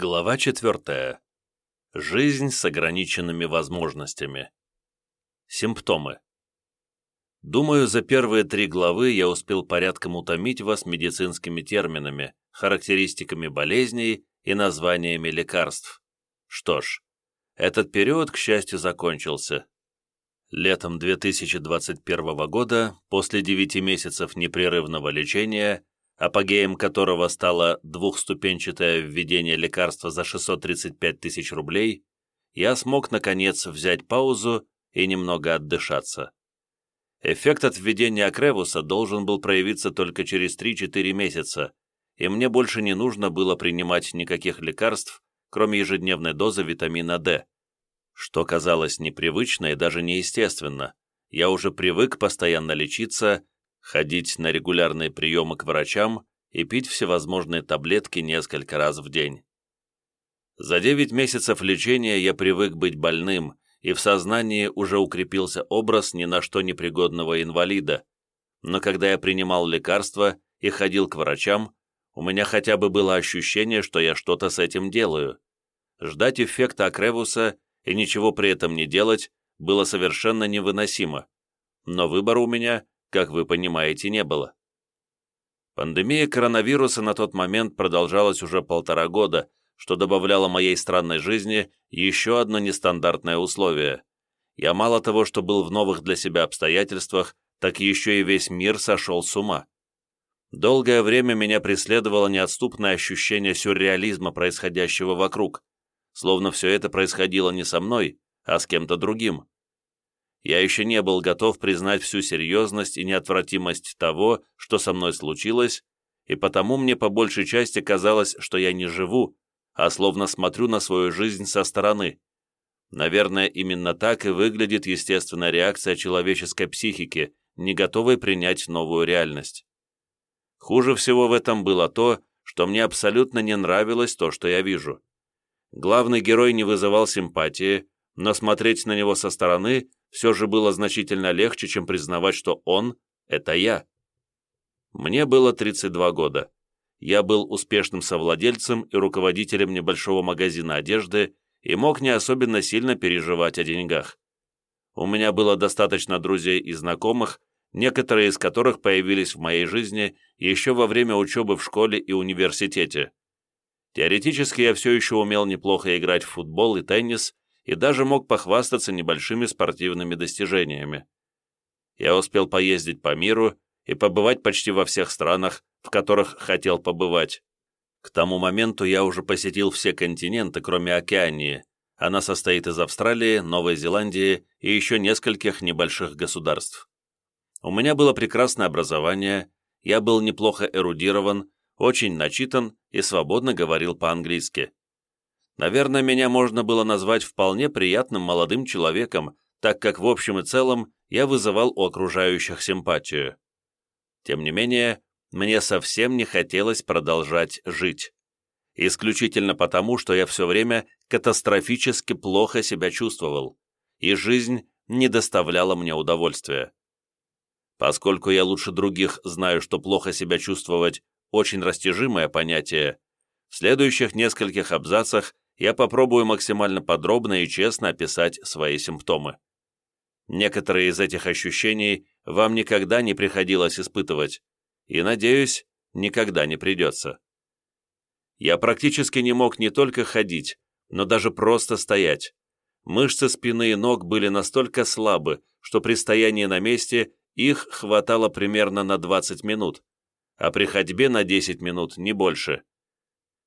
Глава четвертая. Жизнь с ограниченными возможностями. Симптомы. Думаю, за первые три главы я успел порядком утомить вас медицинскими терминами, характеристиками болезней и названиями лекарств. Что ж, этот период, к счастью, закончился. Летом 2021 года, после девяти месяцев непрерывного лечения, апогеем которого стало двухступенчатое введение лекарства за 635 тысяч рублей, я смог, наконец, взять паузу и немного отдышаться. Эффект от введения Акревуса должен был проявиться только через 3-4 месяца, и мне больше не нужно было принимать никаких лекарств, кроме ежедневной дозы витамина D, что казалось непривычно и даже неестественно. Я уже привык постоянно лечиться ходить на регулярные приемы к врачам и пить всевозможные таблетки несколько раз в день. За 9 месяцев лечения я привык быть больным, и в сознании уже укрепился образ ни на что непригодного инвалида. Но когда я принимал лекарства и ходил к врачам, у меня хотя бы было ощущение, что я что-то с этим делаю. Ждать эффекта Акревуса и ничего при этом не делать было совершенно невыносимо. Но выбора у меня как вы понимаете, не было. Пандемия коронавируса на тот момент продолжалась уже полтора года, что добавляло моей странной жизни еще одно нестандартное условие. Я мало того, что был в новых для себя обстоятельствах, так еще и весь мир сошел с ума. Долгое время меня преследовало неотступное ощущение сюрреализма происходящего вокруг, словно все это происходило не со мной, а с кем-то другим я еще не был готов признать всю серьезность и неотвратимость того, что со мной случилось, и потому мне по большей части казалось, что я не живу, а словно смотрю на свою жизнь со стороны. Наверное, именно так и выглядит естественная реакция человеческой психики, не готовой принять новую реальность. Хуже всего в этом было то, что мне абсолютно не нравилось то, что я вижу. Главный герой не вызывал симпатии, но смотреть на него со стороны все же было значительно легче, чем признавать, что он — это я. Мне было 32 года. Я был успешным совладельцем и руководителем небольшого магазина одежды и мог не особенно сильно переживать о деньгах. У меня было достаточно друзей и знакомых, некоторые из которых появились в моей жизни еще во время учебы в школе и университете. Теоретически я все еще умел неплохо играть в футбол и теннис, и даже мог похвастаться небольшими спортивными достижениями. Я успел поездить по миру и побывать почти во всех странах, в которых хотел побывать. К тому моменту я уже посетил все континенты, кроме Океании. Она состоит из Австралии, Новой Зеландии и еще нескольких небольших государств. У меня было прекрасное образование, я был неплохо эрудирован, очень начитан и свободно говорил по-английски. Наверное, меня можно было назвать вполне приятным молодым человеком, так как в общем и целом я вызывал у окружающих симпатию. Тем не менее, мне совсем не хотелось продолжать жить. Исключительно потому, что я все время катастрофически плохо себя чувствовал, и жизнь не доставляла мне удовольствия. Поскольку я лучше других знаю, что плохо себя чувствовать – очень растяжимое понятие, в следующих нескольких абзацах я попробую максимально подробно и честно описать свои симптомы. Некоторые из этих ощущений вам никогда не приходилось испытывать, и, надеюсь, никогда не придется. Я практически не мог не только ходить, но даже просто стоять. Мышцы спины и ног были настолько слабы, что при стоянии на месте их хватало примерно на 20 минут, а при ходьбе на 10 минут не больше.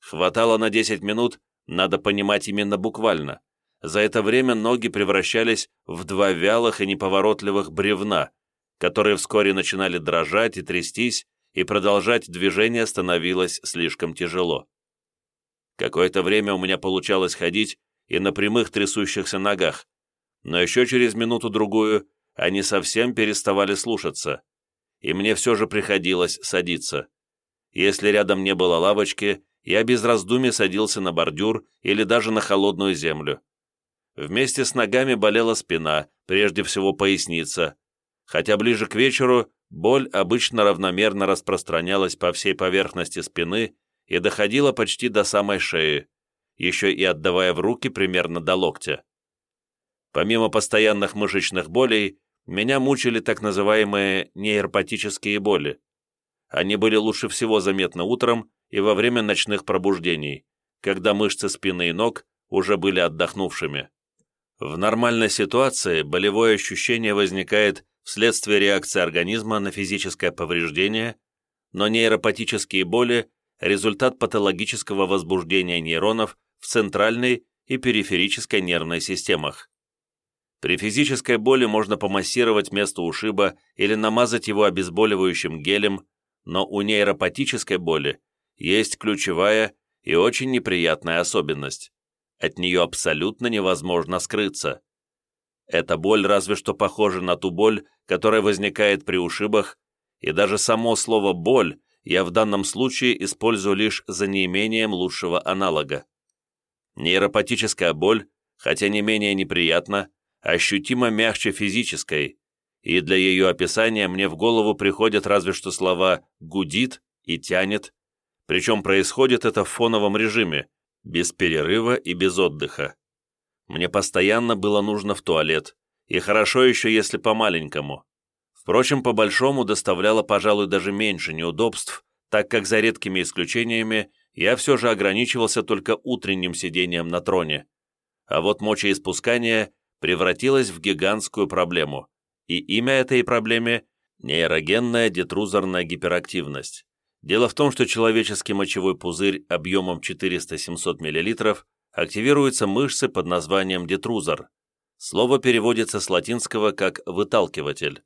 Хватало на 10 минут, надо понимать именно буквально. За это время ноги превращались в два вялых и неповоротливых бревна, которые вскоре начинали дрожать и трястись, и продолжать движение становилось слишком тяжело. Какое-то время у меня получалось ходить и на прямых трясущихся ногах, но еще через минуту-другую они совсем переставали слушаться, и мне все же приходилось садиться. Если рядом не было лавочки, я без раздумий садился на бордюр или даже на холодную землю. Вместе с ногами болела спина, прежде всего поясница, хотя ближе к вечеру боль обычно равномерно распространялась по всей поверхности спины и доходила почти до самой шеи, еще и отдавая в руки примерно до локтя. Помимо постоянных мышечных болей, меня мучили так называемые нейропатические боли. Они были лучше всего заметны утром и во время ночных пробуждений, когда мышцы спины и ног уже были отдохнувшими. В нормальной ситуации болевое ощущение возникает вследствие реакции организма на физическое повреждение, но нейропатические боли – результат патологического возбуждения нейронов в центральной и периферической нервной системах. При физической боли можно помассировать место ушиба или намазать его обезболивающим гелем, но у нейропатической боли есть ключевая и очень неприятная особенность. От нее абсолютно невозможно скрыться. Эта боль разве что похожа на ту боль, которая возникает при ушибах, и даже само слово «боль» я в данном случае использую лишь за неимением лучшего аналога. Нейропатическая боль, хотя не менее неприятна, ощутимо мягче физической, и для ее описания мне в голову приходят разве что слова «гудит» и «тянет», причем происходит это в фоновом режиме, без перерыва и без отдыха. Мне постоянно было нужно в туалет, и хорошо еще, если по-маленькому. Впрочем, по-большому доставляло, пожалуй, даже меньше неудобств, так как за редкими исключениями я все же ограничивался только утренним сидением на троне. А вот мочеиспускание превратилось в гигантскую проблему, и имя этой проблеме – нейрогенная детрузорная гиперактивность. Дело в том, что человеческий мочевой пузырь объемом 400-700 мл активируются мышцы под названием детрузор. Слово переводится с латинского как «выталкиватель».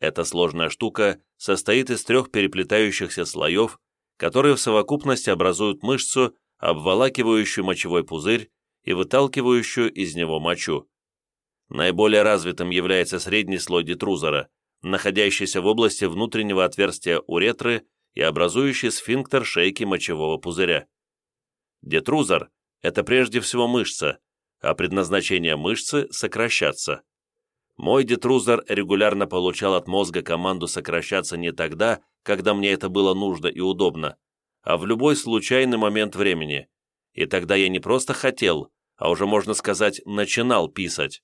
Эта сложная штука состоит из трех переплетающихся слоев, которые в совокупности образуют мышцу, обволакивающую мочевой пузырь и выталкивающую из него мочу. Наиболее развитым является средний слой детрузора, находящийся в области внутреннего отверстия уретры и образующий сфинктер шейки мочевого пузыря. Детрузор – это прежде всего мышца, а предназначение мышцы – сокращаться. Мой детрузор регулярно получал от мозга команду сокращаться не тогда, когда мне это было нужно и удобно, а в любой случайный момент времени. И тогда я не просто хотел, а уже, можно сказать, начинал писать.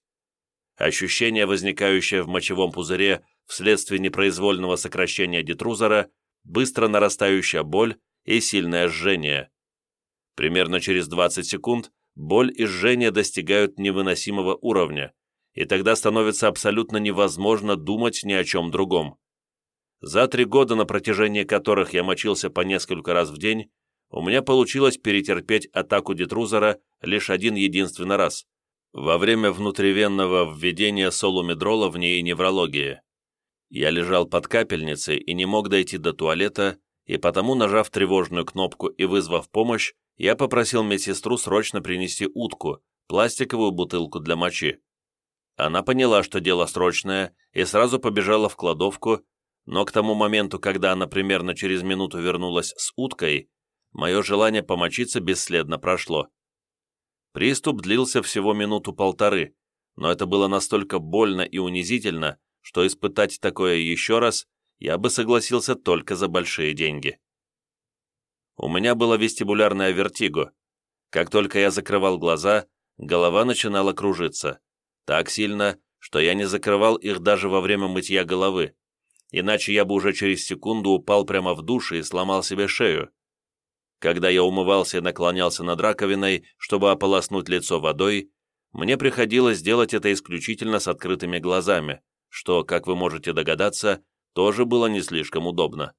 Ощущение, возникающее в мочевом пузыре вследствие непроизвольного сокращения детрузора, быстро нарастающая боль и сильное жжение. Примерно через 20 секунд боль и жжение достигают невыносимого уровня, и тогда становится абсолютно невозможно думать ни о чем другом. За три года, на протяжении которых я мочился по несколько раз в день, у меня получилось перетерпеть атаку детрузора лишь один единственный раз, во время внутривенного введения солумедрола в ней неврологии. Я лежал под капельницей и не мог дойти до туалета, и потому, нажав тревожную кнопку и вызвав помощь, я попросил медсестру срочно принести утку, пластиковую бутылку для мочи. Она поняла, что дело срочное, и сразу побежала в кладовку, но к тому моменту, когда она примерно через минуту вернулась с уткой, мое желание помочиться бесследно прошло. Приступ длился всего минуту-полторы, но это было настолько больно и унизительно, что испытать такое еще раз я бы согласился только за большие деньги. У меня было вестибулярное вертиго. Как только я закрывал глаза, голова начинала кружиться. Так сильно, что я не закрывал их даже во время мытья головы. Иначе я бы уже через секунду упал прямо в душе и сломал себе шею. Когда я умывался и наклонялся над раковиной, чтобы ополоснуть лицо водой, мне приходилось делать это исключительно с открытыми глазами что, как вы можете догадаться, тоже было не слишком удобно.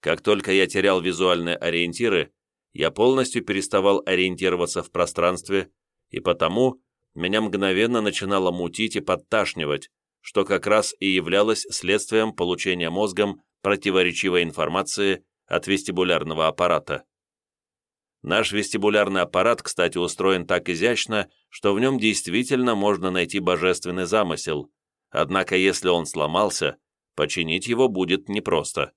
Как только я терял визуальные ориентиры, я полностью переставал ориентироваться в пространстве, и потому меня мгновенно начинало мутить и подташнивать, что как раз и являлось следствием получения мозгом противоречивой информации от вестибулярного аппарата. Наш вестибулярный аппарат, кстати, устроен так изящно, что в нем действительно можно найти божественный замысел, Однако если он сломался, починить его будет непросто.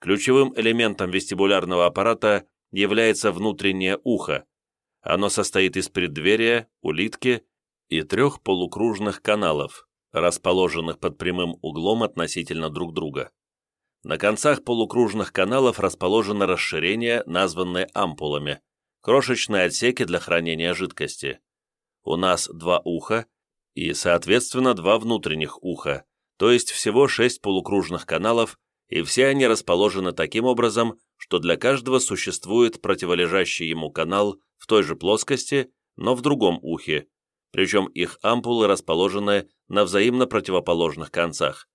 Ключевым элементом вестибулярного аппарата является внутреннее ухо. Оно состоит из преддверия, улитки и трех полукружных каналов, расположенных под прямым углом относительно друг друга. На концах полукружных каналов расположено расширение, названное ампулами. крошечные отсеки для хранения жидкости. У нас два уха и, соответственно, два внутренних уха, то есть всего шесть полукружных каналов, и все они расположены таким образом, что для каждого существует противолежащий ему канал в той же плоскости, но в другом ухе, причем их ампулы расположены на взаимно противоположных концах.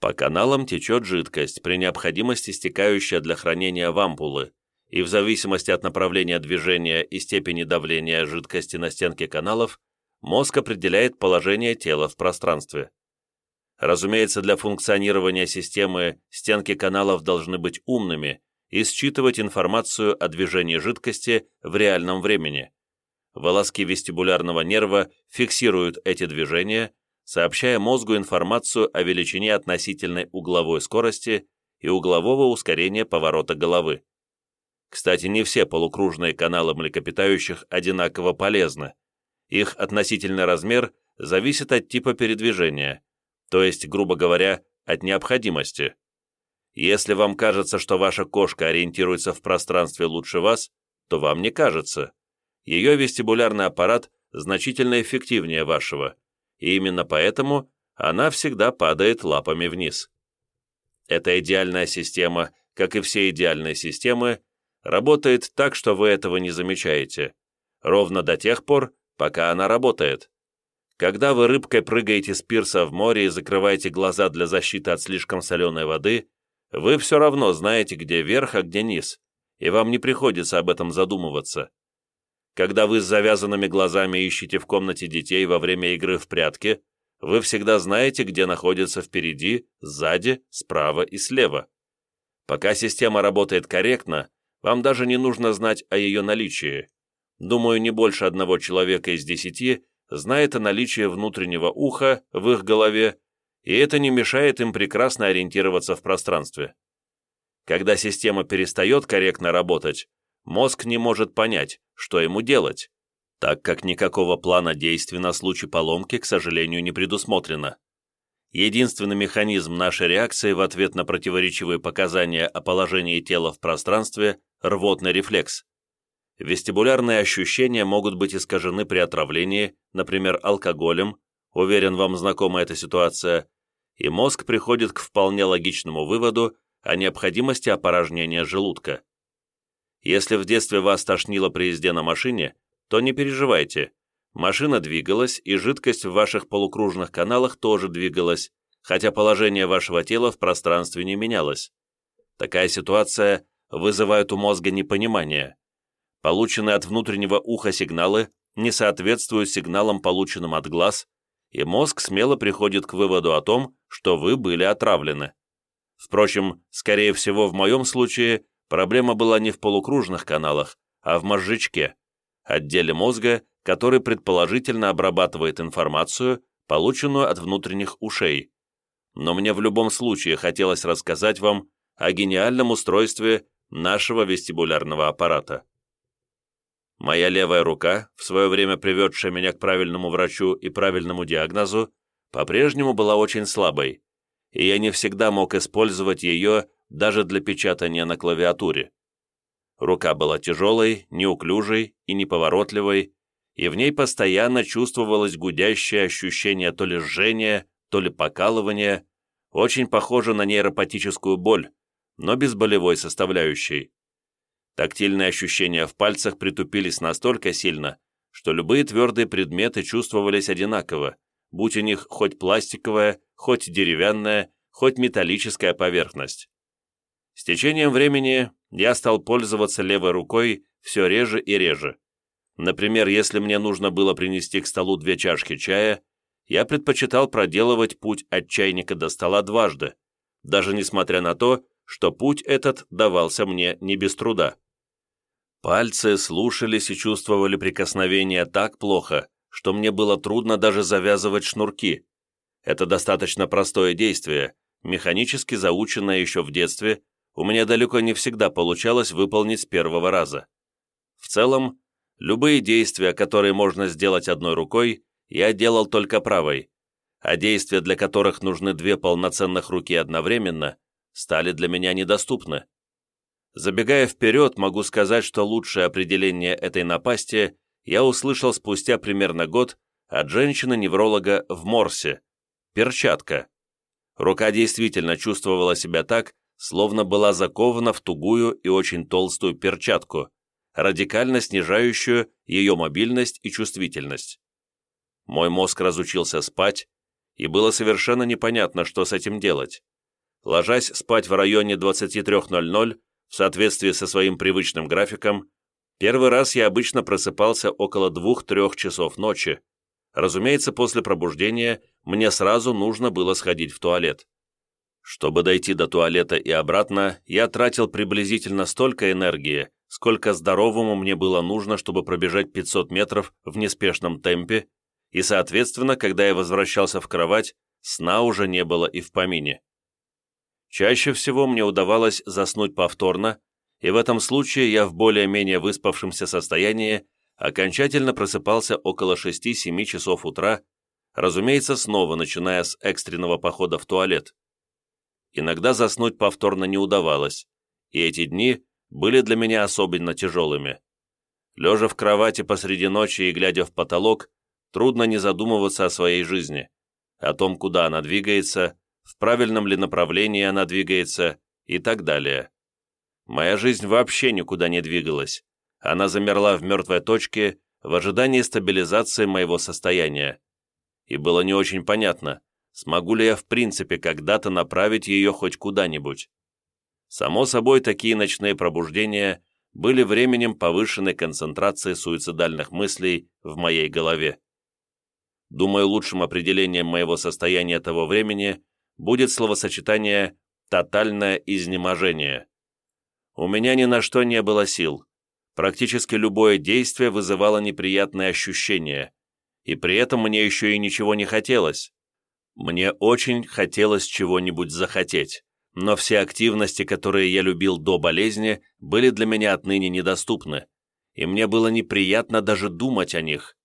По каналам течет жидкость, при необходимости стекающая для хранения в ампулы, и в зависимости от направления движения и степени давления жидкости на стенке каналов, мозг определяет положение тела в пространстве. Разумеется, для функционирования системы стенки каналов должны быть умными и считывать информацию о движении жидкости в реальном времени. Волоски вестибулярного нерва фиксируют эти движения, сообщая мозгу информацию о величине относительной угловой скорости и углового ускорения поворота головы. Кстати, не все полукружные каналы млекопитающих одинаково полезны. Их относительный размер зависит от типа передвижения, то есть, грубо говоря, от необходимости. Если вам кажется, что ваша кошка ориентируется в пространстве лучше вас, то вам не кажется. Ее вестибулярный аппарат значительно эффективнее вашего, и именно поэтому она всегда падает лапами вниз. Эта идеальная система, как и все идеальные системы, работает так, что вы этого не замечаете, ровно до тех пор, пока она работает. Когда вы рыбкой прыгаете с пирса в море и закрываете глаза для защиты от слишком соленой воды, вы все равно знаете, где верх, а где низ, и вам не приходится об этом задумываться. Когда вы с завязанными глазами ищете в комнате детей во время игры в прятки, вы всегда знаете, где находится впереди, сзади, справа и слева. Пока система работает корректно, вам даже не нужно знать о ее наличии. Думаю, не больше одного человека из десяти знает о наличии внутреннего уха в их голове, и это не мешает им прекрасно ориентироваться в пространстве. Когда система перестает корректно работать, мозг не может понять, что ему делать, так как никакого плана действий на случай поломки, к сожалению, не предусмотрено. Единственный механизм нашей реакции в ответ на противоречивые показания о положении тела в пространстве – рвотный рефлекс. Вестибулярные ощущения могут быть искажены при отравлении, например, алкоголем, уверен, вам знакома эта ситуация, и мозг приходит к вполне логичному выводу о необходимости опорожнения желудка. Если в детстве вас тошнило при езде на машине, то не переживайте, Машина двигалась, и жидкость в ваших полукружных каналах тоже двигалась, хотя положение вашего тела в пространстве не менялось. Такая ситуация вызывает у мозга непонимание. Полученные от внутреннего уха сигналы не соответствуют сигналам, полученным от глаз, и мозг смело приходит к выводу о том, что вы были отравлены. Впрочем, скорее всего, в моем случае проблема была не в полукружных каналах, а в мозжечке, отделе мозга, который предположительно обрабатывает информацию, полученную от внутренних ушей. Но мне в любом случае хотелось рассказать вам о гениальном устройстве нашего вестибулярного аппарата. Моя левая рука, в свое время приведшая меня к правильному врачу и правильному диагнозу, по-прежнему была очень слабой, и я не всегда мог использовать ее даже для печатания на клавиатуре. Рука была тяжелой, неуклюжей и неповоротливой, и в ней постоянно чувствовалось гудящее ощущение то ли жжения, то ли покалывания, очень похоже на нейропатическую боль, но без болевой составляющей. Тактильные ощущения в пальцах притупились настолько сильно, что любые твердые предметы чувствовались одинаково, будь у них хоть пластиковая, хоть деревянная, хоть металлическая поверхность. С течением времени я стал пользоваться левой рукой все реже и реже. Например, если мне нужно было принести к столу две чашки чая, я предпочитал проделывать путь от чайника до стола дважды, даже несмотря на то, что путь этот давался мне не без труда. Пальцы слушались и чувствовали прикосновение так плохо, что мне было трудно даже завязывать шнурки. Это достаточно простое действие, механически заученное еще в детстве, у меня далеко не всегда получалось выполнить с первого раза. В целом, Любые действия, которые можно сделать одной рукой, я делал только правой, а действия, для которых нужны две полноценных руки одновременно, стали для меня недоступны. Забегая вперед, могу сказать, что лучшее определение этой напасти я услышал спустя примерно год от женщины-невролога в Морсе. Перчатка. Рука действительно чувствовала себя так, словно была закована в тугую и очень толстую перчатку, радикально снижающую ее мобильность и чувствительность. Мой мозг разучился спать, и было совершенно непонятно, что с этим делать. Ложась спать в районе 23.00, в соответствии со своим привычным графиком, первый раз я обычно просыпался около 2-3 часов ночи. Разумеется, после пробуждения мне сразу нужно было сходить в туалет. Чтобы дойти до туалета и обратно, я тратил приблизительно столько энергии, сколько здоровому мне было нужно, чтобы пробежать 500 метров в неспешном темпе, и, соответственно, когда я возвращался в кровать, сна уже не было и в помине. Чаще всего мне удавалось заснуть повторно, и в этом случае я в более-менее выспавшемся состоянии окончательно просыпался около 6-7 часов утра, разумеется, снова начиная с экстренного похода в туалет. Иногда заснуть повторно не удавалось, и эти дни были для меня особенно тяжелыми. Лежа в кровати посреди ночи и глядя в потолок, трудно не задумываться о своей жизни, о том, куда она двигается, в правильном ли направлении она двигается и так далее. Моя жизнь вообще никуда не двигалась. Она замерла в мертвой точке в ожидании стабилизации моего состояния. И было не очень понятно, смогу ли я в принципе когда-то направить ее хоть куда-нибудь. Само собой, такие ночные пробуждения были временем повышенной концентрации суицидальных мыслей в моей голове. Думаю, лучшим определением моего состояния того времени будет словосочетание «тотальное изнеможение». У меня ни на что не было сил. Практически любое действие вызывало неприятные ощущения, и при этом мне еще и ничего не хотелось. Мне очень хотелось чего-нибудь захотеть, но все активности, которые я любил до болезни, были для меня отныне недоступны, и мне было неприятно даже думать о них.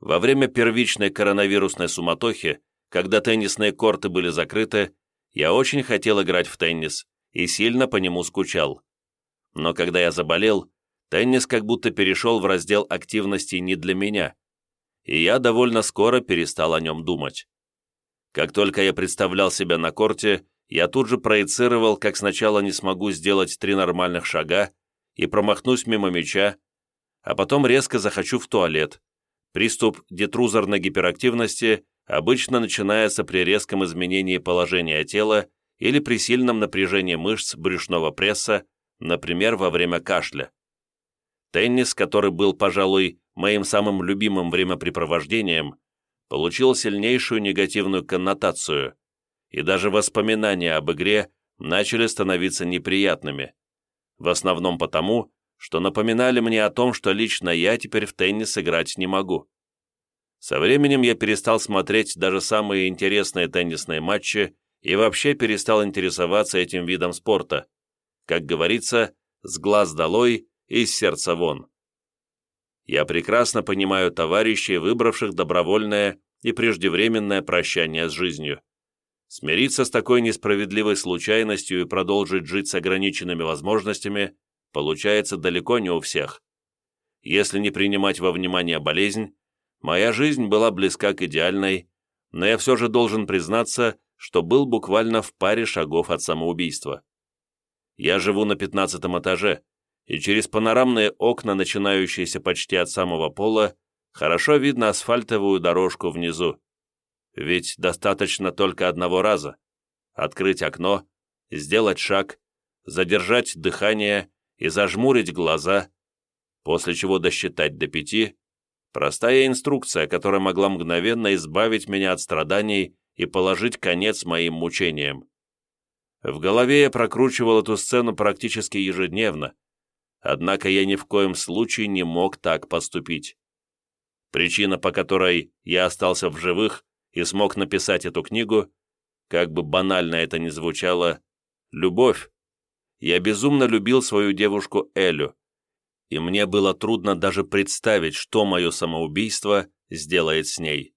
Во время первичной коронавирусной суматохи когда теннисные корты были закрыты, я очень хотел играть в теннис и сильно по нему скучал. Но когда я заболел, теннис как будто перешел в раздел активностей не для меня, и я довольно скоро перестал о нем думать. Как только я представлял себя на корте, я тут же проецировал, как сначала не смогу сделать три нормальных шага и промахнусь мимо мяча, а потом резко захочу в туалет. Приступ детрузорной гиперактивности обычно начинается при резком изменении положения тела или при сильном напряжении мышц брюшного пресса, например, во время кашля. Теннис, который был, пожалуй, моим самым любимым времяпрепровождением, получил сильнейшую негативную коннотацию, и даже воспоминания об игре начали становиться неприятными. В основном потому, что напоминали мне о том, что лично я теперь в теннис играть не могу. Со временем я перестал смотреть даже самые интересные теннисные матчи и вообще перестал интересоваться этим видом спорта. Как говорится, с глаз долой и с сердца вон. Я прекрасно понимаю товарищей, выбравших добровольное и преждевременное прощание с жизнью. Смириться с такой несправедливой случайностью и продолжить жить с ограниченными возможностями получается далеко не у всех. Если не принимать во внимание болезнь, Моя жизнь была близка к идеальной, но я все же должен признаться, что был буквально в паре шагов от самоубийства. Я живу на пятнадцатом этаже, и через панорамные окна, начинающиеся почти от самого пола, хорошо видно асфальтовую дорожку внизу. Ведь достаточно только одного раза. Открыть окно, сделать шаг, задержать дыхание и зажмурить глаза, после чего досчитать до пяти, Простая инструкция, которая могла мгновенно избавить меня от страданий и положить конец моим мучениям. В голове я прокручивал эту сцену практически ежедневно, однако я ни в коем случае не мог так поступить. Причина, по которой я остался в живых и смог написать эту книгу, как бы банально это ни звучало, любовь. Я безумно любил свою девушку Элю, и мне было трудно даже представить, что мое самоубийство сделает с ней.